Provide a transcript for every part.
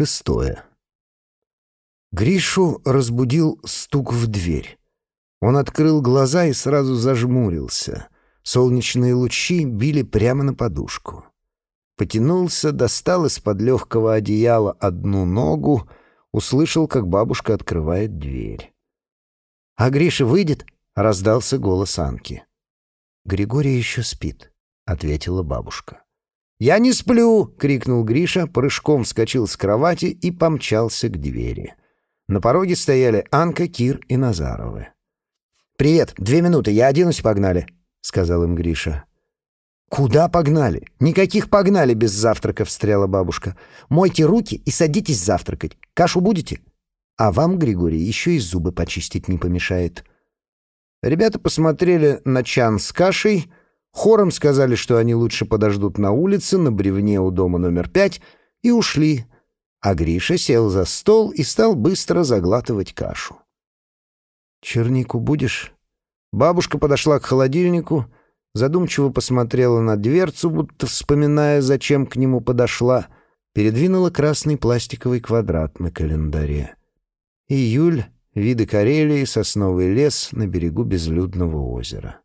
Шестое. Гришу разбудил стук в дверь. Он открыл глаза и сразу зажмурился. Солнечные лучи били прямо на подушку. Потянулся, достал из-под легкого одеяла одну ногу, услышал, как бабушка открывает дверь. «А Гриша выйдет?» — раздался голос Анки. «Григорий еще спит», — ответила бабушка. «Я не сплю!» — крикнул Гриша, прыжком вскочил с кровати и помчался к двери. На пороге стояли Анка, Кир и Назаровы. «Привет, две минуты, я оденусь, погнали», — сказал им Гриша. «Куда погнали? Никаких погнали без завтрака», — встряла бабушка. «Мойте руки и садитесь завтракать. Кашу будете?» «А вам, Григорий, еще и зубы почистить не помешает». Ребята посмотрели на чан с кашей, хором сказали, что они лучше подождут на улице, на бревне у дома номер пять, и ушли. А Гриша сел за стол и стал быстро заглатывать кашу. «Чернику будешь?» Бабушка подошла к холодильнику, задумчиво посмотрела на дверцу, будто вспоминая, зачем к нему подошла, передвинула красный пластиковый квадрат на календаре. Июль Виды Карелии, сосновый лес на берегу безлюдного озера.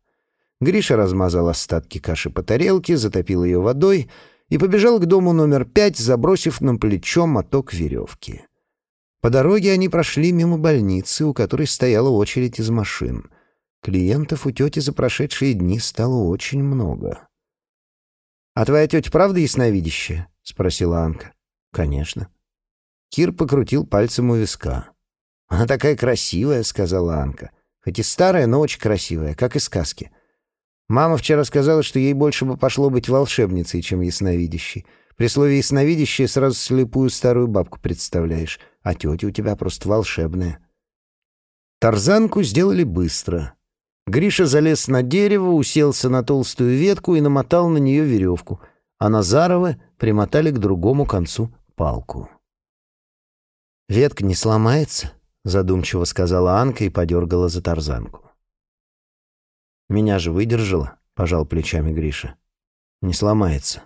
Гриша размазал остатки каши по тарелке, затопил ее водой и побежал к дому номер пять, забросив на плечо моток веревки. По дороге они прошли мимо больницы, у которой стояла очередь из машин. Клиентов у тети за прошедшие дни стало очень много. «А твоя тетя правда ясновидящая?» — спросила Анка. «Конечно». Кир покрутил пальцем у виска. «Она такая красивая», — сказала Анка. «Хоть и старая, но очень красивая, как и сказки. Мама вчера сказала, что ей больше бы пошло быть волшебницей, чем ясновидящей. При слове «ясновидящая» сразу слепую старую бабку представляешь, а тетя у тебя просто волшебная». Тарзанку сделали быстро. Гриша залез на дерево, уселся на толстую ветку и намотал на нее веревку, а Назаровы примотали к другому концу палку. «Ветка не сломается?» задумчиво сказала Анка и подергала за тарзанку. Меня же выдержала, пожал плечами Гриша. Не сломается.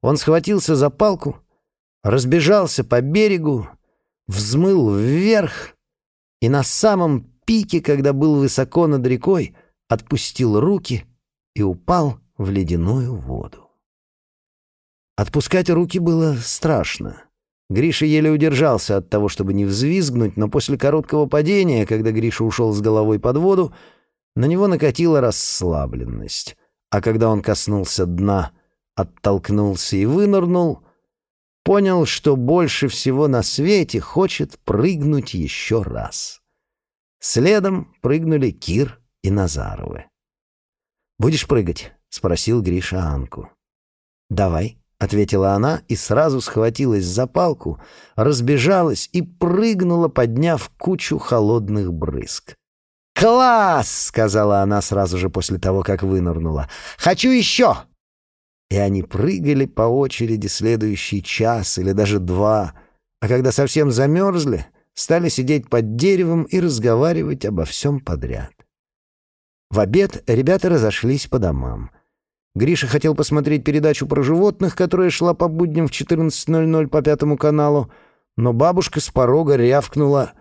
Он схватился за палку, разбежался по берегу, взмыл вверх и на самом пике, когда был высоко над рекой, отпустил руки и упал в ледяную воду. Отпускать руки было страшно. Гриша еле удержался от того, чтобы не взвизгнуть, но после короткого падения, когда Гриша ушел с головой под воду, на него накатила расслабленность. А когда он коснулся дна, оттолкнулся и вынырнул, понял, что больше всего на свете хочет прыгнуть еще раз. Следом прыгнули Кир и Назаровы. «Будешь прыгать?» — спросил Гриша Анку. «Давай», ответила она и сразу схватилась за палку, разбежалась и прыгнула, подняв кучу холодных брызг. «Класс!» — сказала она сразу же после того, как вынырнула. «Хочу еще!» И они прыгали по очереди следующий час или даже два, а когда совсем замерзли, стали сидеть под деревом и разговаривать обо всем подряд. В обед ребята разошлись по домам — Гриша хотел посмотреть передачу про животных, которая шла по будням в 14.00 по Пятому каналу, но бабушка с порога рявкнула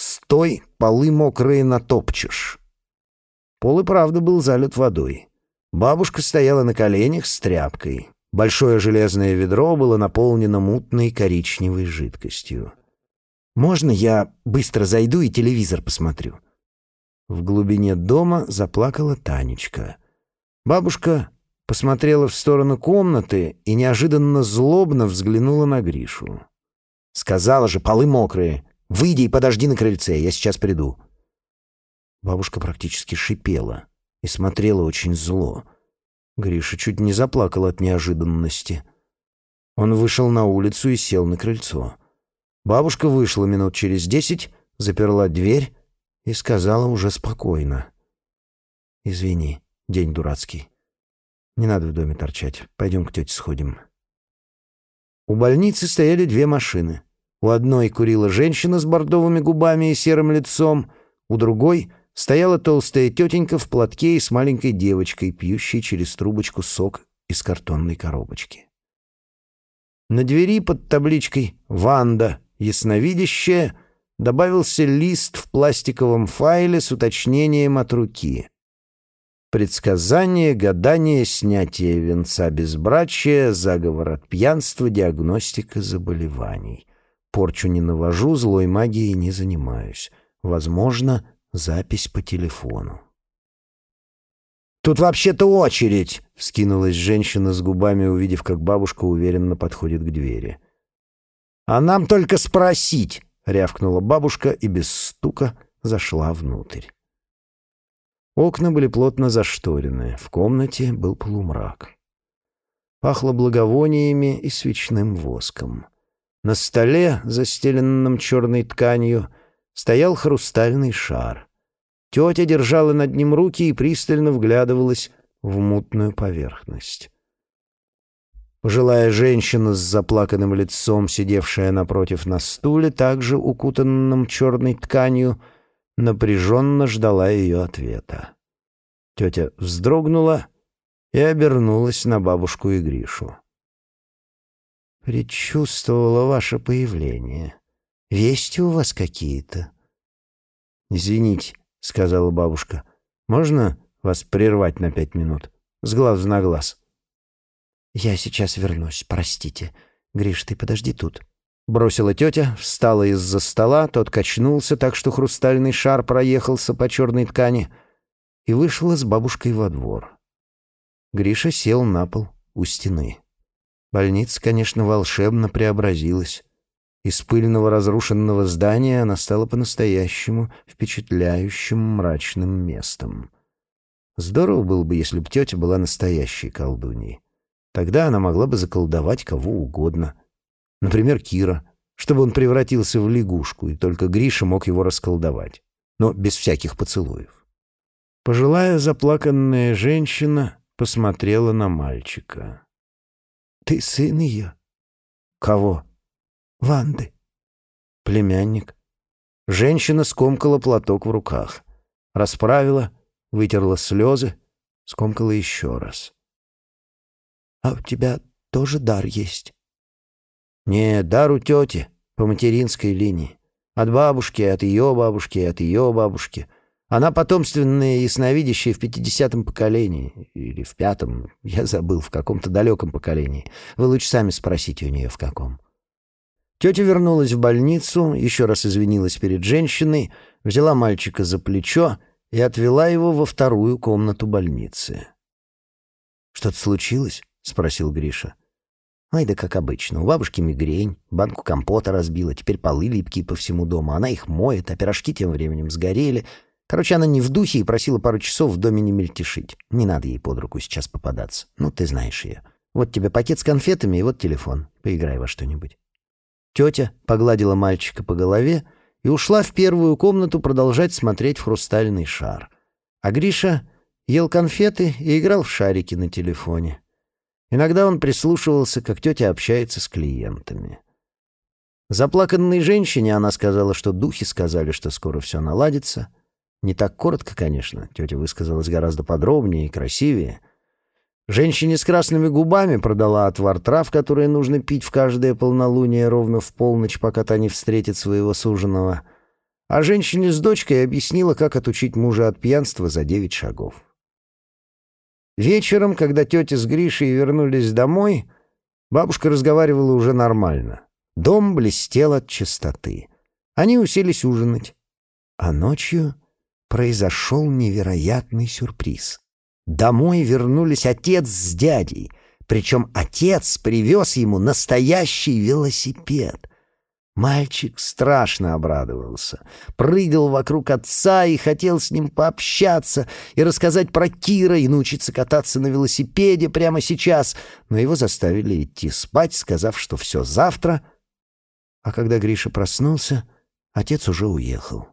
«Стой, полы мокрые натопчешь». Пол и правда был залит водой. Бабушка стояла на коленях с тряпкой. Большое железное ведро было наполнено мутной коричневой жидкостью. «Можно я быстро зайду и телевизор посмотрю?» В глубине дома заплакала Танечка. Бабушка посмотрела в сторону комнаты и неожиданно злобно взглянула на Гришу. «Сказала же, полы мокрые. Выйди и подожди на крыльце, я сейчас приду». Бабушка практически шипела и смотрела очень зло. Гриша чуть не заплакал от неожиданности. Он вышел на улицу и сел на крыльцо. Бабушка вышла минут через десять, заперла дверь и сказала уже спокойно. «Извини, день дурацкий. Не надо в доме торчать. Пойдем к тете сходим. У больницы стояли две машины. У одной курила женщина с бордовыми губами и серым лицом, у другой стояла толстая тетенька в платке и с маленькой девочкой, пьющей через трубочку сок из картонной коробочки. На двери под табличкой «Ванда. Ясновидящая» добавился лист в пластиковом файле с уточнением от руки. Предсказание, гадание, снятие венца безбрачия, заговор от пьянства, диагностика заболеваний. Порчу не навожу, злой магией не занимаюсь. Возможно, запись по телефону. «Тут вообще-то очередь!» — вскинулась женщина с губами, увидев, как бабушка уверенно подходит к двери. «А нам только спросить!» — рявкнула бабушка и без стука зашла внутрь. Окна были плотно зашторены, в комнате был полумрак. Пахло благовониями и свечным воском. На столе, застеленном черной тканью, стоял хрустальный шар. Тетя держала над ним руки и пристально вглядывалась в мутную поверхность. Пожилая женщина с заплаканным лицом, сидевшая напротив на стуле, также укутанном черной тканью, — напряженно ждала ее ответа. Тетя вздрогнула и обернулась на бабушку и Гришу. «Предчувствовала ваше появление. Вести у вас какие-то?» «Извините», — сказала бабушка. «Можно вас прервать на пять минут? С глаз на глаз». «Я сейчас вернусь, простите. Гриш, ты подожди тут». Бросила тетя, встала из-за стола, тот качнулся так, что хрустальный шар проехался по черной ткани и вышла с бабушкой во двор. Гриша сел на пол у стены. Больница, конечно, волшебно преобразилась. Из пыльного разрушенного здания она стала по-настоящему впечатляющим мрачным местом. Здорово было бы, если б тетя была настоящей колдуньей. Тогда она могла бы заколдовать кого угодно — Например, Кира, чтобы он превратился в лягушку, и только Гриша мог его расколдовать. Но без всяких поцелуев. Пожилая заплаканная женщина посмотрела на мальчика. «Ты сын ее?» «Кого?» «Ванды». «Племянник». Женщина скомкала платок в руках. Расправила, вытерла слезы, скомкала еще раз. «А у тебя тоже дар есть?» Не, дар у тети, по материнской линии. От бабушки, от ее бабушки, от ее бабушки. Она потомственная ясновидящая в пятидесятом поколении. Или в пятом, я забыл, в каком-то далеком поколении. Вы лучше сами спросите у нее, в каком. Тетя вернулась в больницу, еще раз извинилась перед женщиной, взяла мальчика за плечо и отвела его во вторую комнату больницы. «Что-то случилось?» — спросил Гриша. Ай да как обычно. У бабушки мигрень, банку компота разбила, теперь полы липкие по всему дому. Она их моет, а пирожки тем временем сгорели. Короче, она не в духе и просила пару часов в доме не мельтешить. Не надо ей под руку сейчас попадаться. Ну, ты знаешь ее. Вот тебе пакет с конфетами и вот телефон. Поиграй во что-нибудь. Тетя погладила мальчика по голове и ушла в первую комнату продолжать смотреть в хрустальный шар. А Гриша ел конфеты и играл в шарики на телефоне. Иногда он прислушивался, как тетя общается с клиентами. Заплаканной женщине она сказала, что духи сказали, что скоро все наладится. Не так коротко, конечно, тетя высказалась гораздо подробнее и красивее. Женщине с красными губами продала отвар трав, которые нужно пить в каждое полнолуние ровно в полночь, пока та не встретит своего суженого. А женщине с дочкой объяснила, как отучить мужа от пьянства за девять шагов. Вечером, когда тетя с Гришей вернулись домой, бабушка разговаривала уже нормально. Дом блестел от чистоты. Они уселись ужинать. А ночью произошел невероятный сюрприз. Домой вернулись отец с дядей, причем отец привез ему настоящий велосипед. Мальчик страшно обрадовался, прыгал вокруг отца и хотел с ним пообщаться и рассказать про Кира и научиться кататься на велосипеде прямо сейчас, но его заставили идти спать, сказав, что все завтра. А когда Гриша проснулся, отец уже уехал.